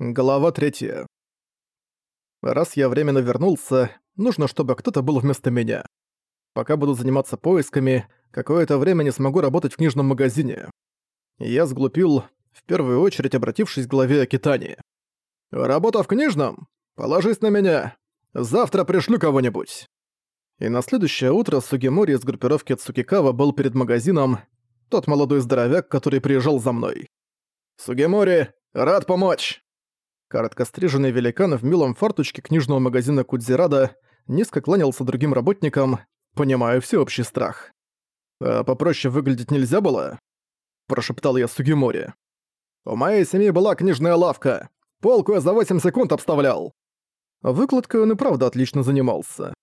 Глава 3. Раз я временно вернулся, нужно, чтобы кто-то был вместо меня. Пока буду заниматься поисками, какое-то время не смогу работать в книжном магазине. Я сглупил, в первую очередь обратившись к главе Акитани. «Работа в книжном? Положись на меня. Завтра пришлю кого-нибудь». И на следующее утро Сугимори из группировки Цукикава был перед магазином, тот молодой здоровяк, который приезжал за мной. «Сугимори, рад помочь!» Короткостриженный великан в милом фартучке книжного магазина Кудзирада низко кланялся другим работникам, понимая всеобщий страх. «А попроще выглядеть нельзя было?» – прошептал я Сугимори. «У моей семьи была книжная лавка. Полку я за 8 секунд обставлял». Выкладкой он и правда отлично занимался.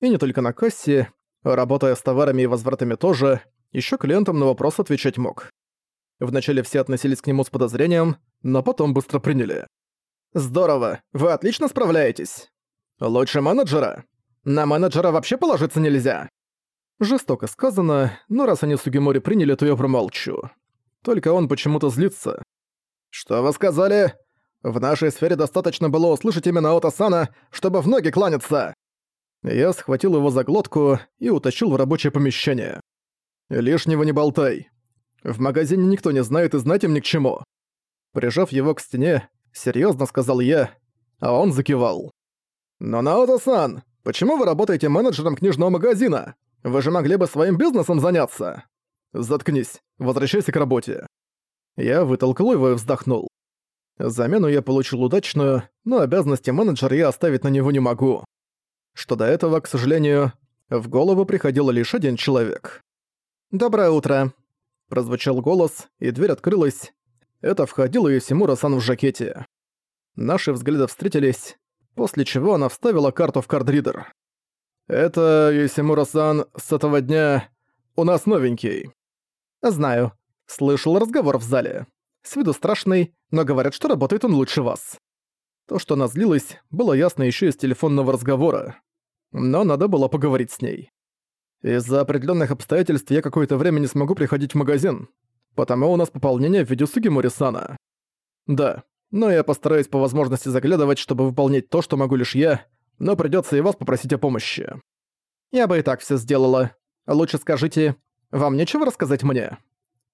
И не только на кассе, работая с товарами и возвратами тоже, еще клиентам на вопрос отвечать мог. Вначале все относились к нему с подозрением, но потом быстро приняли. Здорово, вы отлично справляетесь. Лучше менеджера? На менеджера вообще положиться нельзя. Жестоко сказано, но раз они Сугимори приняли, то я промолчу. Только он почему-то злится. Что вы сказали? В нашей сфере достаточно было услышать именно Отасана, чтобы в ноги кланяться. Я схватил его за глотку и утащил в рабочее помещение. Лишнего не болтай. В магазине никто не знает и знать им ни к чему. Прижав его к стене, Серьезно сказал я, а он закивал. «Но Наото-сан, почему вы работаете менеджером книжного магазина? Вы же могли бы своим бизнесом заняться!» «Заткнись, возвращайся к работе». Я вытолкнул его и вздохнул. Замену я получил удачную, но обязанности менеджера я оставить на него не могу. Что до этого, к сожалению, в голову приходил лишь один человек. «Доброе утро», — прозвучал голос, и дверь открылась, это входило Юсимура-сан в жакете. Наши взгляды встретились, после чего она вставила карту в кардридер. «Это, Юсимура-сан, с этого дня у нас новенький». «Знаю. Слышал разговор в зале. С виду страшный, но говорят, что работает он лучше вас». То, что она злилась, было ясно еще из телефонного разговора. Но надо было поговорить с ней. Из-за определенных обстоятельств я какое-то время не смогу приходить в магазин. Потому у нас пополнение в виде Сугимори-сана. Да, но я постараюсь по возможности заглядывать, чтобы выполнять то, что могу лишь я, но придётся и вас попросить о помощи. Я бы и так всё сделала. Лучше скажите, вам нечего рассказать мне?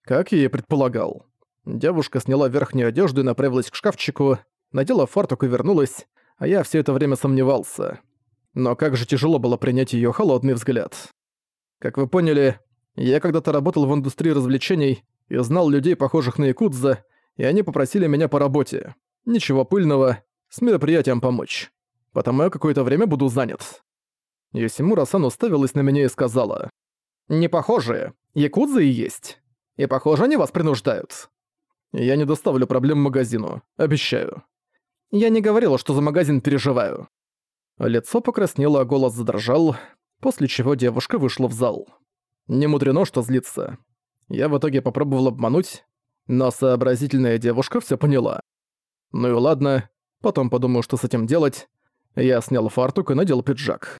Как я и предполагал. Девушка сняла верхнюю одежду и направилась к шкафчику, надела фартук и вернулась, а я всё это время сомневался. Но как же тяжело было принять её холодный взгляд. Как вы поняли, я когда-то работал в индустрии развлечений и знал людей, похожих на Якудза, и они попросили меня по работе. Ничего пыльного, с мероприятием помочь. Потому я какое-то время буду занят». Йосимура-сан уставилась на меня и сказала. «Не похожие. Якудзы и есть. И похоже, они вас принуждают». «Я не доставлю проблем магазину. Обещаю». «Я не говорила, что за магазин переживаю». Лицо покраснело, а голос задрожал, после чего девушка вышла в зал. Не мудрено, что злится. Я в итоге попробовал обмануть, но сообразительная девушка все поняла. Ну и ладно, потом подумаю, что с этим делать. Я снял фартук и надел пиджак.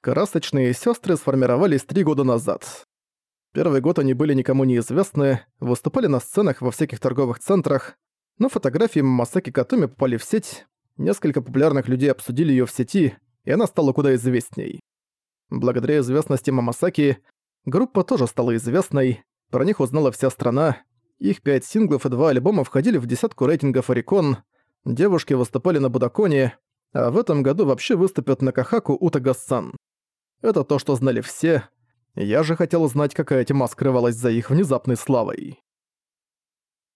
Красочные сестры сформировались три года назад. Первый год они были никому неизвестны, выступали на сценах во всяких торговых центрах, но фотографии Масаки Катуми попали в сеть, несколько популярных людей обсудили ее в сети, и она стала куда известней. Благодаря известности Мамасаки Группа тоже стала известной, про них узнала вся страна. Их пять синглов и два альбома входили в десятку рейтингов Орикон. Девушки выступали на Будаконе, а в этом году вообще выступят на Кахаку Утагассан. Это то, что знали все. Я же хотел узнать, какая тьма скрывалась за их внезапной славой.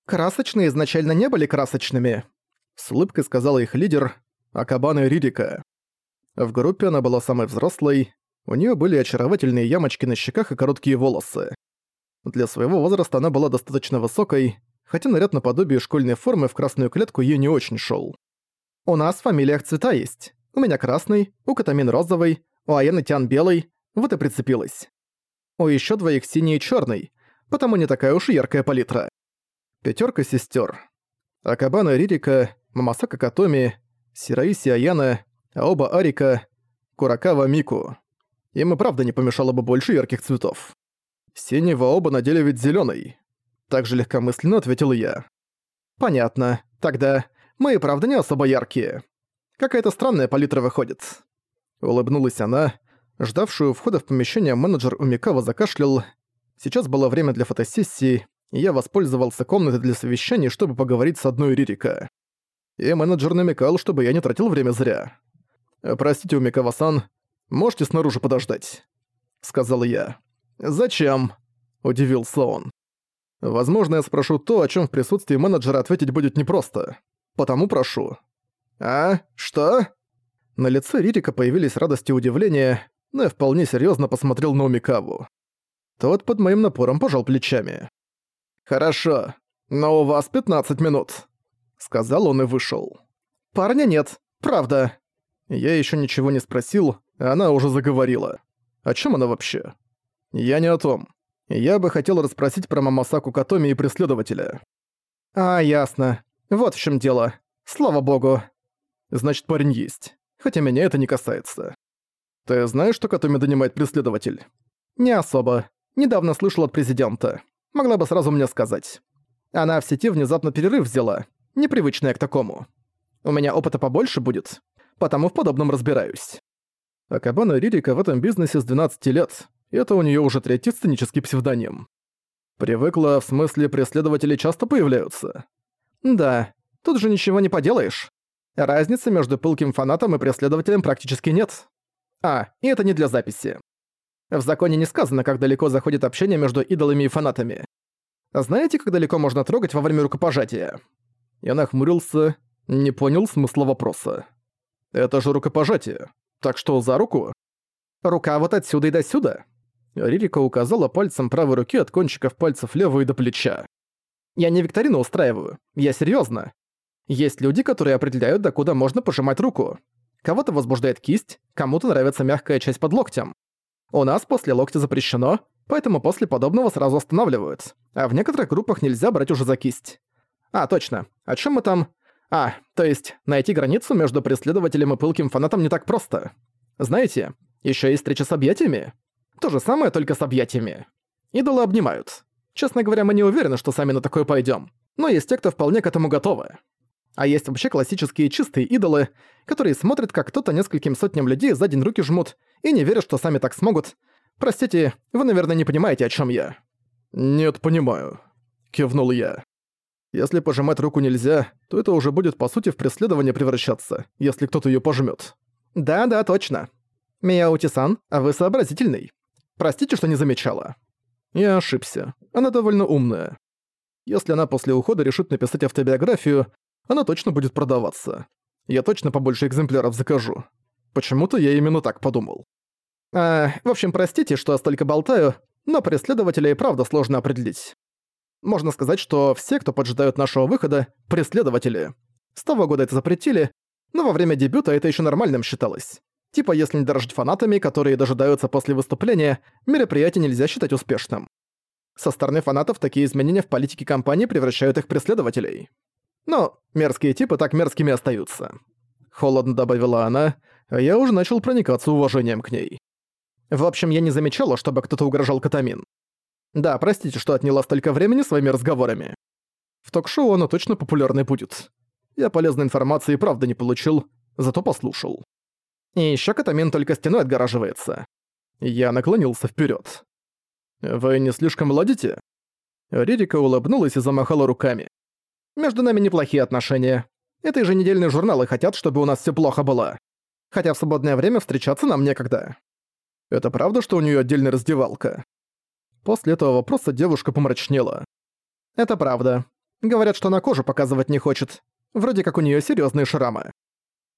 «Красочные изначально не были красочными», — с улыбкой сказала их лидер, Акабана Ририка. В группе она была самой взрослой, у нее были очаровательные ямочки на щеках и короткие волосы. Для своего возраста она была достаточно высокой, хотя наряд наподобие школьной формы в красную клетку ей не очень шел. «У нас в фамилиях цвета есть. У меня красный, у Катамин розовый, у Аяны Тян белый, вот и прицепилась. У еще двоих синий и черный, потому не такая уж и яркая палитра. Пятерка сестер. Акабана Ририка, Мамасака Катоми, Сираиси Аяна, Аоба Арика, Куракава Мику. Им и правда не помешало бы больше ярких цветов. Синего оба надели ведь зелёный. Так же легкомысленно ответил я. Понятно. Тогда Мы и правда не особо яркие. Какая-то странная палитра выходит». Улыбнулась она. Ждавшую входа в помещение менеджер Умикава закашлял. Сейчас было время для фотосессии, и я воспользовался комнатой для совещаний, чтобы поговорить с одной Ририка. И менеджер намекал, чтобы я не тратил время зря. «Простите, Умикава-сан, можете снаружи подождать?» — сказал я. «Зачем?» — удивился он. «Возможно, я спрошу то, о чем в присутствии менеджера ответить будет непросто. Потому прошу». «А? Что?» На лице Ририка появились радость и удивление, но я вполне серьезно посмотрел на Умикаву. Тот под моим напором пожал плечами. «Хорошо, но у вас 15 минут», — сказал он и вышел. «Парня нет, правда». Я еще ничего не спросил, она уже заговорила. О чем она вообще? Я не о том. Я бы хотел расспросить про Мамасаку Катоми и преследователя. А, ясно. Вот в чем дело. Слава богу. Значит, парень есть. Хотя меня это не касается. Ты знаешь, что Катоми донимает преследователь? Не особо. Недавно слышал от президента. Могла бы сразу мне сказать. Она в сети внезапно перерыв взяла. Непривычная к такому. У меня опыта побольше будет, потому в подобном разбираюсь. Акабана Ририка в этом бизнесе с 12 лет. Это у нее уже третий сценический псевдоним. Привыкла, в смысле, преследователи часто появляются. Да, тут же ничего не поделаешь. Разницы между пылким фанатом и преследователем практически нет. А, и это не для записи. В законе не сказано, как далеко заходит общение между идолами и фанатами. Знаете, как далеко можно трогать во время рукопожатия? Я нахмурился, не понял смысла вопроса. Это же рукопожатие. Так что за руку? Рука вот отсюда и до сюда. Ририка указала пальцем правой руки от кончиков пальцев левой до плеча. Я не викторину устраиваю, я серьезно. Есть люди, которые определяют, докуда можно пожимать руку. Кого-то возбуждает кисть, кому-то нравится мягкая часть под локтем. У нас после локтя запрещено, поэтому после подобного сразу останавливают. А в некоторых группах нельзя брать уже за кисть. А, точно. О чем мы там? А, то есть, найти границу между преследователем и пылким фанатом не так просто. Знаете, еще есть встреча с объятиями. То же самое, только с объятиями. Идолы обнимают. Честно говоря, мы не уверены, что сами на такое пойдем. Но есть те, кто вполне к этому готовы. А есть вообще классические чистые идолы, которые смотрят, как кто-то нескольким сотням людей за день руки жмут и не верят, что сами так смогут. Простите, вы, наверное, не понимаете, о чем я. Нет, понимаю. Кивнул я. Если пожимать руку нельзя, то это уже будет по сути в преследование превращаться, если кто-то ее пожмет. Да-да, точно. Мияути-сан, а вы сообразительный. Простите, что не замечала. Я ошибся. Она довольно умная. Если она после ухода решит написать автобиографию, она точно будет продаваться. Я точно побольше экземпляров закажу. Почему-то я именно так подумал. А, в общем, простите, что я столько болтаю, но преследователя и правда сложно определить. Можно сказать, что все, кто поджидают нашего выхода, преследователи. С того года это запретили, но во время дебюта это еще нормальным считалось. Типа, если не дорожить фанатами, которые дожидаются после выступления, мероприятие нельзя считать успешным. Со стороны фанатов такие изменения в политике компании превращают их в преследователей. Но мерзкие типы так мерзкими остаются. Холодно добавила она, а я уже начал проникаться уважением к ней. В общем, я не замечала, чтобы кто-то угрожал Катамин. Да, простите, что отняла столько времени своими разговорами. В ток-шоу оно точно популярной будет. Я полезной информации и правда не получил, зато послушал. И ещё Катамин только стеной отгораживается. Я наклонился вперёд. «Вы не слишком ладите?» Ририка улыбнулась и замахала руками. Между нами неплохие отношения. Это еженедельные журналы хотят, чтобы у нас все плохо было. Хотя в свободное время встречаться нам некогда. Это правда, что у нее отдельная раздевалка? После этого вопроса девушка помрачнела. Это правда. Говорят, что на кожу показывать не хочет. Вроде как у нее серьезные шрамы.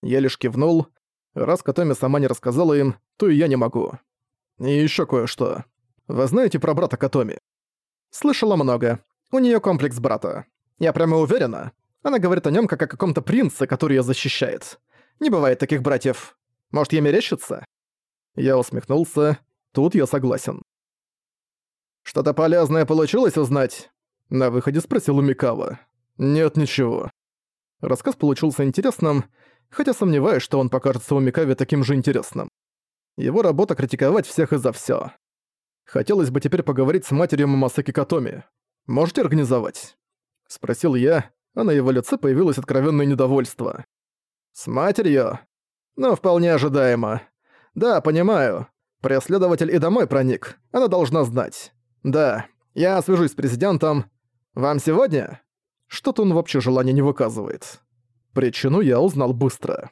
Я лишь кивнул. Раз Катоми сама не рассказала им, то и я не могу. И еще кое-что. Вы знаете про брата Катоми? Слышала много. У нее комплекс брата. Я прямо уверена. Она говорит о нем как о каком-то принце, который ее защищает. Не бывает таких братьев. Может, ей мерещится?» Я усмехнулся. Тут я согласен. «Что-то полезное получилось узнать?» На выходе спросил у Микава. «Нет, ничего». Рассказ получился интересным, хотя сомневаюсь, что он покажется у Микаве таким же интересным. Его работа критиковать всех и за всё. Хотелось бы теперь поговорить с матерью Мамасаки Катоми. Можете организовать? Спросил я, а на его лице появилось откровенное недовольство. «С матерью? Ну, вполне ожидаемо. Да, понимаю. Преследователь и домой проник. Она должна знать. Да, я свяжусь с президентом. Вам сегодня? Что-то он вообще желания не выказывает. Причину я узнал быстро.